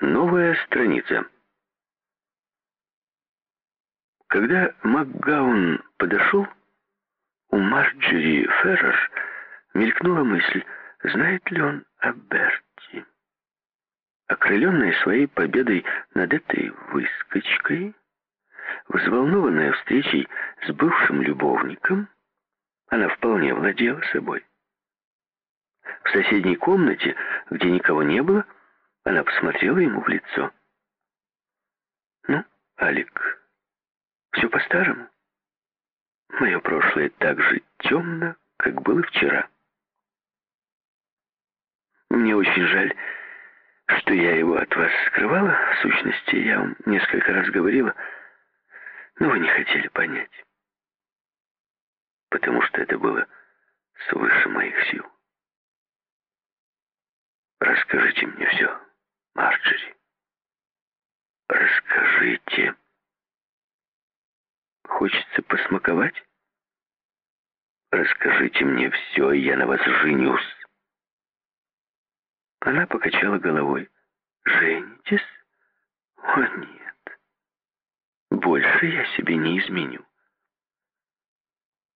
Новая страница. Когда МакГаун подошел, у Марджери Феррер мелькнула мысль, знает ли он о Берти. Окрыленная своей победой над этой выскочкой, взволнованная встречей с бывшим любовником, она вполне владела собой. В соседней комнате, где никого не было, она посмотрела ему в лицо. «Ну, Алик, все по-старому. Мое прошлое так же темно, как было вчера. Мне очень жаль, что я его от вас скрывала. В сущности, я вам несколько раз говорила, но вы не хотели понять. Потому что это было свыше моих сил. Расскажите мне все, Марджери. Расскажите. Хочется посмаковать? Расскажите мне все, и я на вас женюсь. Она покачала головой. «Женитесь? О, нет. Больше я себе не изменю».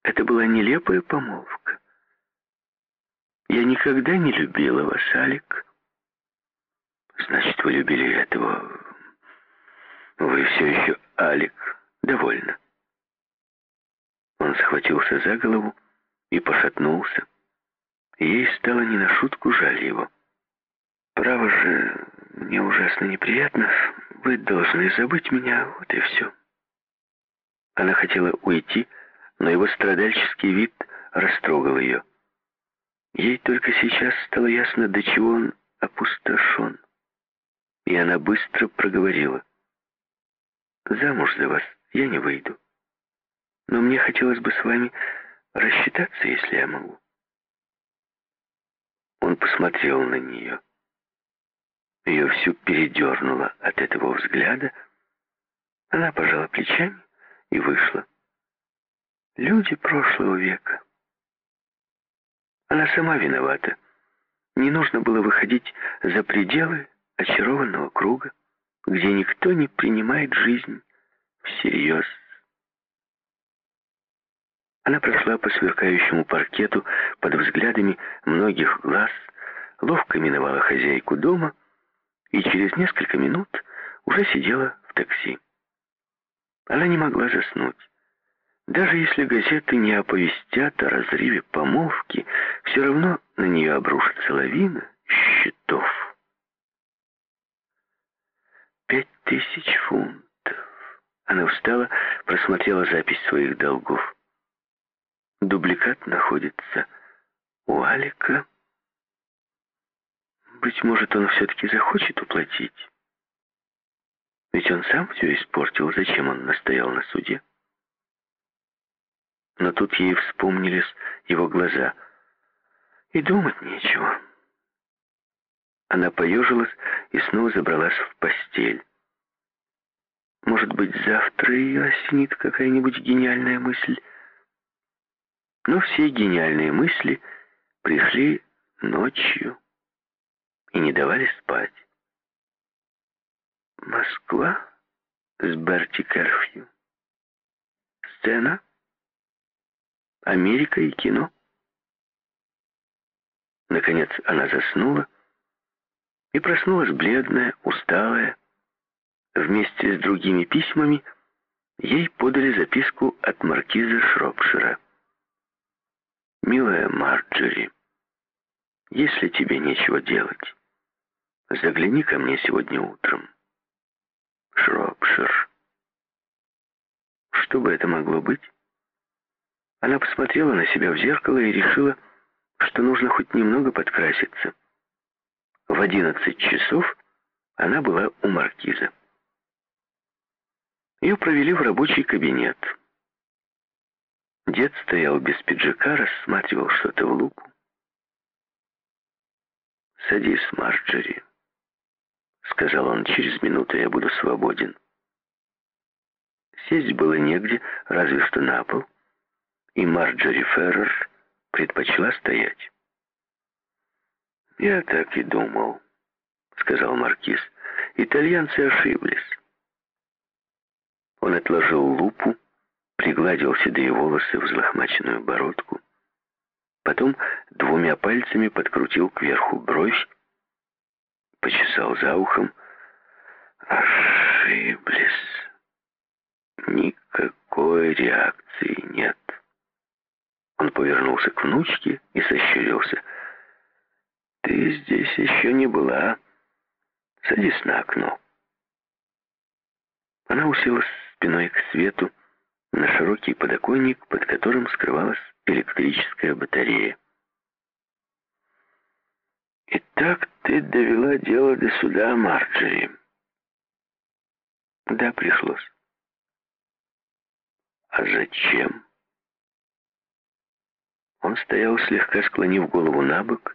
Это была нелепая помолвка. Я никогда не любила вас, Алик. Значит, вы любили этого... Вы все еще Алик. Довольно. Он схватился за голову и пошатнулся. Ей стало не на шутку жаль его. Право же, мне ужасно неприятно. Вы должны забыть меня, вот и все. Она хотела уйти, но его страдальческий вид растрогал ее. Ей только сейчас стало ясно, до чего он опустошен. И она быстро проговорила. «Замуж за вас я не выйду. Но мне хотелось бы с вами рассчитаться, если я могу». Он посмотрел на нее. Ее всю передернуло от этого взгляда. Она пожала плечами и вышла. Люди прошлого века. Она сама виновата. Не нужно было выходить за пределы очарованного круга, где никто не принимает жизнь всерьез. Она прошла по сверкающему паркету под взглядами многих глаз, ловко миновала хозяйку дома и через несколько минут уже сидела в такси. Она не могла заснуть. Даже если газеты не оповестят о разрыве помолвки, все равно на нее обрушится лавина счетов. Тысяч фунтов. Она устала, просмотрела запись своих долгов. Дубликат находится у Алика. Быть может, он все-таки захочет уплатить. Ведь он сам все испортил. Зачем он настоял на суде? Но тут ей вспомнились его глаза. И думать нечего. Она поежилась и снова забралась в постель. Может быть, завтра ее осенит какая-нибудь гениальная мысль. Но все гениальные мысли пришли ночью и не давали спать. Москва с Берти Керфью. Сцена. Америка и кино. Наконец она заснула и проснулась бледная, усталая. Вместе с другими письмами ей подали записку от маркиза Шропшира. «Милая Марджери, если тебе нечего делать, Загляни ко мне сегодня утром. Шропшир. Что бы это могло быть? Она посмотрела на себя в зеркало и решила, что нужно хоть немного подкраситься. В одиннадцать часов она была у маркиза. Ее провели в рабочий кабинет. Дед стоял без пиджака, рассматривал что-то в лупу. «Садись, Марджери», — сказал он, — через минуту я буду свободен. Сесть было негде, разве что на пол, и Марджори Феррер предпочла стоять. «Я так и думал», — сказал Маркиз, — Итальянцы ошиблись. Он отложил лупу, пригладил седые волосы в взлохмаченную бородку, потом двумя пальцами подкрутил кверху бровь, почесал за ухом. Ошиблись. Никакой реакции нет. Он повернулся к внучке и сощурился. «Ты здесь еще не была. Садись на окно». Она уселась спиной к свету на широкий подоконник, под которым скрывалась электрическая батарея. «Итак, ты довела дело до суда, Марджери?» «Да, пришлось». «А зачем?» Он стоял, слегка склонив голову на бок,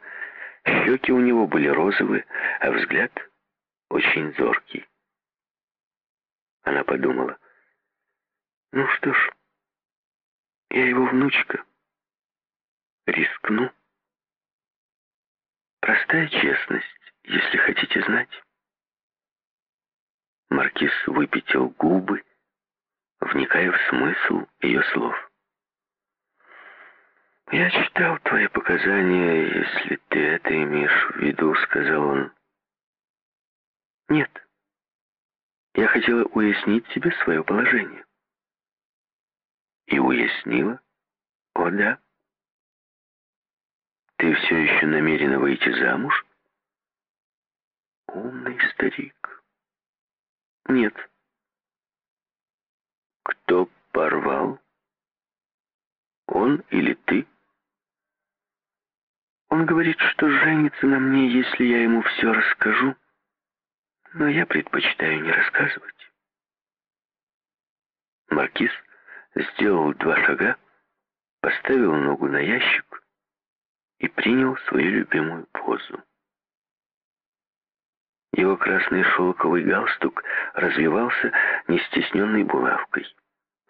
щеки у него были розовые, а взгляд очень зоркий. Она подумала, ну что ж, я его внучка. Рискну. Простая честность, если хотите знать. Маркиз выпятил губы, вникая в смысл ее слов. «Я читал твои показания, если ты это имеешь в виду», — сказал он. «Нет. Я хотела уяснить себе свое положение». «И уяснила?» «О, да». «Ты все еще намерена выйти замуж?» «Умный старик». «Нет». «Кто порвал? Он или ты?» Он говорит, что женится на мне, если я ему все расскажу, но я предпочитаю не рассказывать. Маркиз сделал два шага, поставил ногу на ящик и принял свою любимую позу. Его красный шелковый галстук развивался нестесненной булавкой.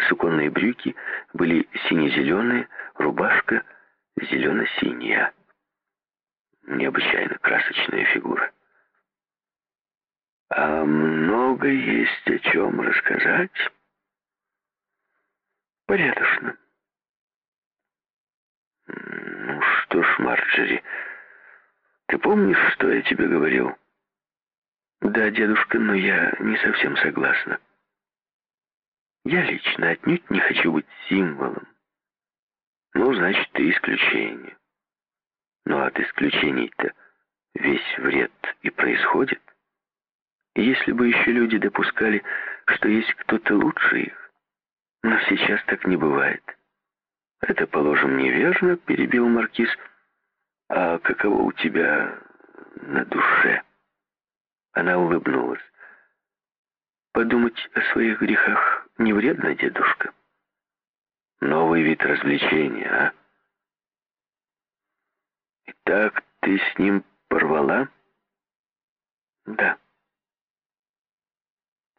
Суконные брюки были сине-зеленые, рубашка зелено-синяя необычайно красочная фигура. А много есть о чем рассказать. Порядочно. Ну что ж, Марджери, ты помнишь, что я тебе говорил? Да, дедушка, но я не совсем согласна. Я лично отнюдь не хочу быть символом. Ну, значит, ты исключение. Но от исключений-то весь вред и происходит. Если бы еще люди допускали, что есть кто-то лучше их, но сейчас так не бывает. Это, положим, неверно, перебил Маркиз. А каково у тебя на душе? Она улыбнулась. Подумать о своих грехах не вредно, дедушка. Новый вид развлечения, а? Так ты с ним порвала? Да.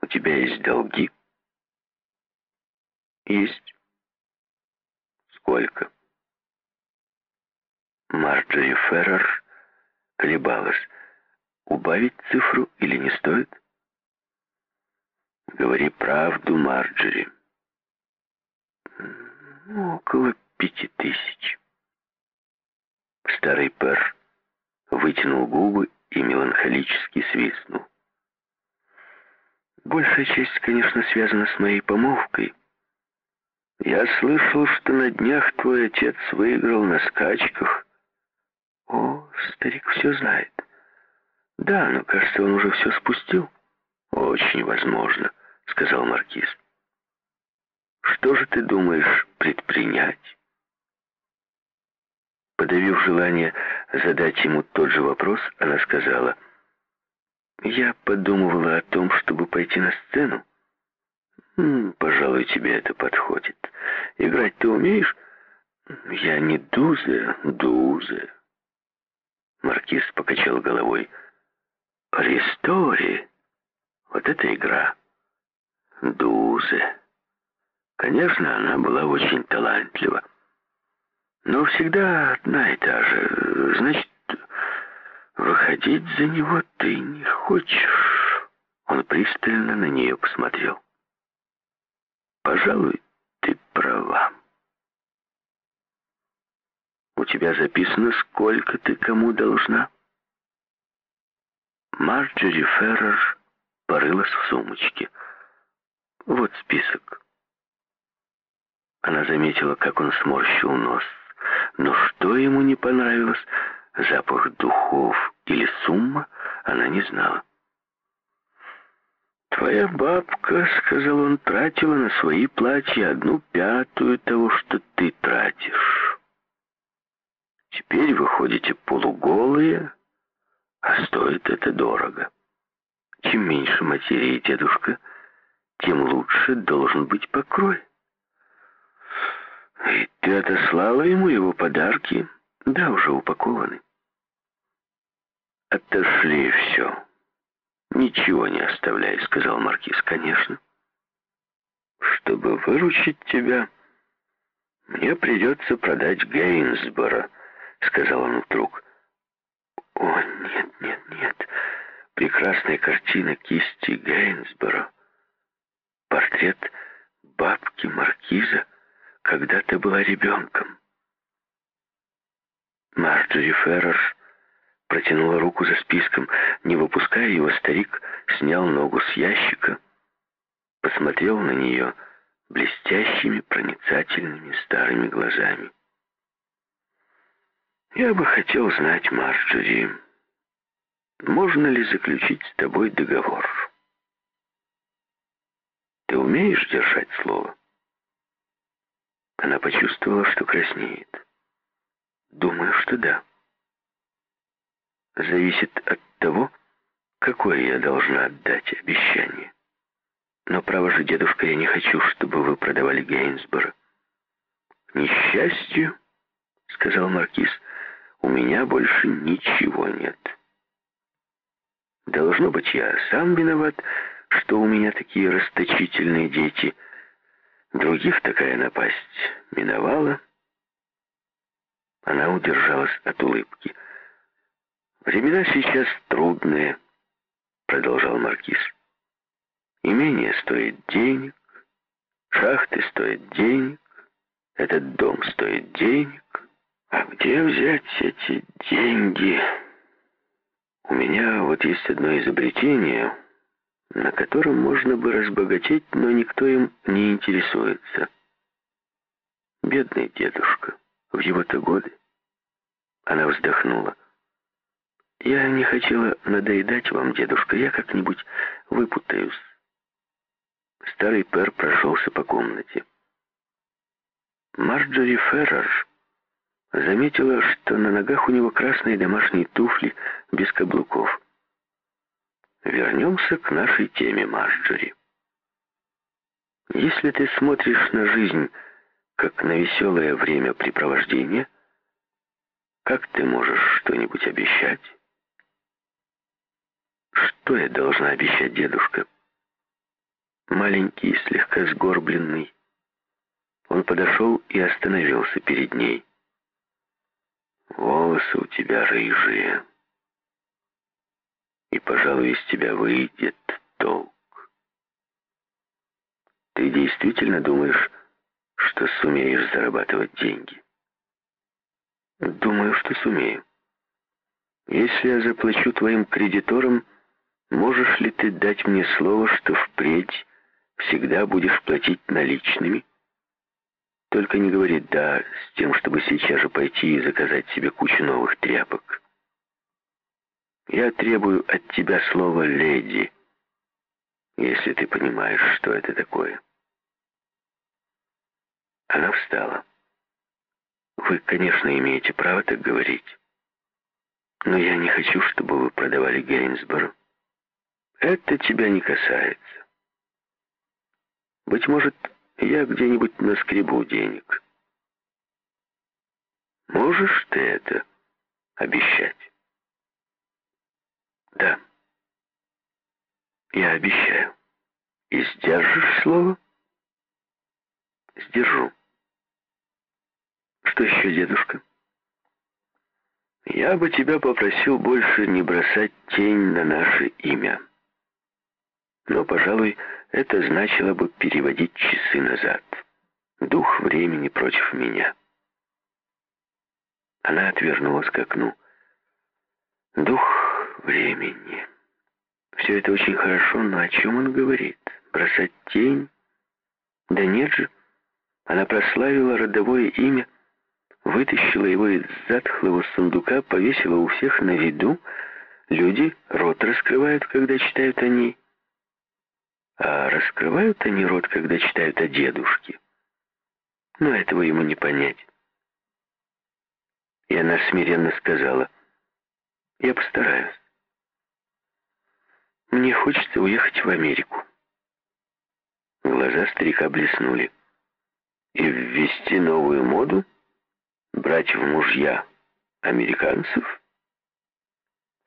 У тебя есть долги? Есть. Сколько? Марджори Феррер колебалась, убавить цифру или не стоит? Говори правду, Марджори. Около пяти тысяч. Старый пер вытянул губы и меланхолически свистнул. Большая часть, конечно, связана с моей помолвкой. Я слышал, что на днях твой отец выиграл на скачках. О, старик все знает. Да, но, кажется, он уже все спустил. Очень возможно, сказал Маркиз. Что же ты думаешь предпринять? Подавив желание задать ему тот же вопрос, она сказала, «Я подумывала о том, чтобы пойти на сцену. М -м, пожалуй, тебе это подходит. Играть ты умеешь?» «Я не Дузе, Дузе». Маркиз покачал головой. «Ристори. Вот это игра. Дузе. Конечно, она была очень талантлива. Но всегда одна и та же. Значит, выходить за него ты не хочешь. Он пристально на нее посмотрел. «Пожалуй, ты права. У тебя записано, сколько ты кому должна?» Марджори Феррер порылась в сумочке. «Вот список». Она заметила, как он сморщил нос. Но что ему не понравилось, запах духов или сумма, она не знала. «Твоя бабка, — сказал он, — тратила на свои платья одну пятую того, что ты тратишь. Теперь вы ходите полуголые, а стоит это дорого. Чем меньше материи, дедушка, тем лучше должен быть покрой. И ты отослала ему его подарки? Да, уже упакованы. Отошли все. Ничего не оставляй, сказал Маркиз, конечно. Чтобы выручить тебя, мне придется продать Гейнсбора, сказал он вдруг. О, нет, нет, нет. Прекрасная картина кисти Гейнсбора. Портрет бабки Маркиза когда ты была ребенком. Марджори Феррер протянула руку за списком. Не выпуская его, старик снял ногу с ящика, посмотрел на нее блестящими, проницательными старыми глазами. «Я бы хотел знать, Марджори, можно ли заключить с тобой договор? Ты умеешь держать слово?» Она почувствовала, что краснеет. Думаю, что да. Зависит от того, какое я должна отдать обещание. Но, право же, дедушка, я не хочу, чтобы вы продавали Гейнсборо. Несчастью, сказал Маркиз, у меня больше ничего нет. Должно быть, я сам виноват, что у меня такие расточительные дети — Других такая напасть миновала. Она удержалась от улыбки. «Времена сейчас трудные», — продолжал Маркиз. «Имение стоит денег, шахты стоят денег, этот дом стоит денег. А где взять эти деньги? У меня вот есть одно изобретение — на котором можно бы разбогатеть, но никто им не интересуется. Бедный дедушка, в его-то годы. Она вздохнула. Я не хотела надоедать вам, дедушка, я как-нибудь выпутаюсь. Старый пер прошелся по комнате. Марджори Феррер заметила, что на ногах у него красные домашние туфли без каблуков. Вернемся к нашей теме, Марджори. Если ты смотришь на жизнь как на веселое времяпрепровождение, как ты можешь что-нибудь обещать? Что я должна обещать, дедушка? Маленький, слегка сгорбленный. Он подошел и остановился перед ней. Волосы у тебя рыжие и, пожалуй, из тебя выйдет толк. Ты действительно думаешь, что сумеешь зарабатывать деньги? Думаю, что сумею. Если я заплачу твоим кредиторам, можешь ли ты дать мне слово, что впредь всегда будешь платить наличными? Только не говори «да» с тем, чтобы сейчас же пойти и заказать себе кучу новых тряпок. Я требую от тебя слова «леди», если ты понимаешь, что это такое. Она встала. Вы, конечно, имеете право так говорить. Но я не хочу, чтобы вы продавали Гейнсборо. Это тебя не касается. Быть может, я где-нибудь наскребу денег. Можешь ты это обещать? Да. Я обещаю. И сдержишь слово? Сдержу. Что еще, дедушка? Я бы тебя попросил больше не бросать тень на наше имя. Но, пожалуй, это значило бы переводить часы назад. Дух времени против меня. Она отвернулась к окну. Дух времени. Все это очень хорошо, но о чем он говорит? Бросать тень? Да нет же. Она прославила родовое имя, вытащила его из затхлого сундука, повесила у всех на виду. Люди рот раскрывают, когда читают о ней. А раскрывают они рот, когда читают о дедушке. Но этого ему не понять. И она смиренно сказала, «Я постараюсь. Мне хочется уехать в Америку». Глаза старика блеснули. «И ввести новую моду? Брать в мужья американцев?»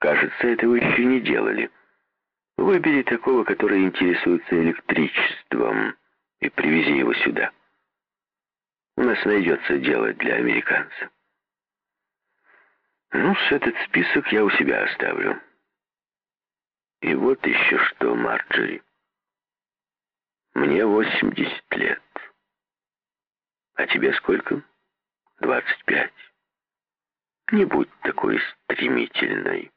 Кажется, этого еще не делали. Выбери такого, который интересуется электричеством, и привези его сюда. У нас найдется дело для американца. Ну, с этот список я у себя оставлю. И вот еще что, Марджери. Мне 80 лет. А тебе сколько? 25. Не будь такой стремительной.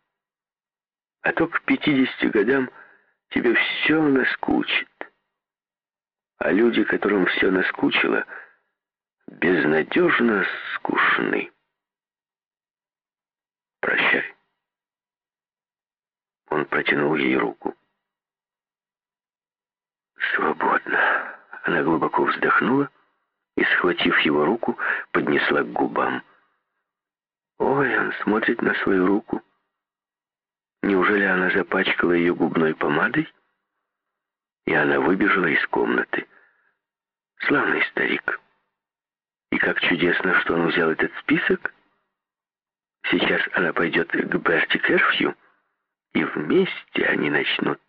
А то к 50 годам тебе все наскучит. А люди, которым все наскучило, безнадежно скучны. Прощай. Он протянул ей руку. Свободно. Она глубоко вздохнула и, схватив его руку, поднесла к губам. Ой, он смотрит на свою руку. Неужели она запачкала ее губной помадой? И она выбежала из комнаты. Славный старик. И как чудесно, что он взял этот список. Сейчас она пойдет к Берти Керфью, и вместе они начнут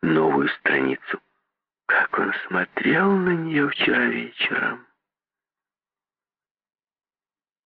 новую страницу. Как он смотрел на нее вчера вечером.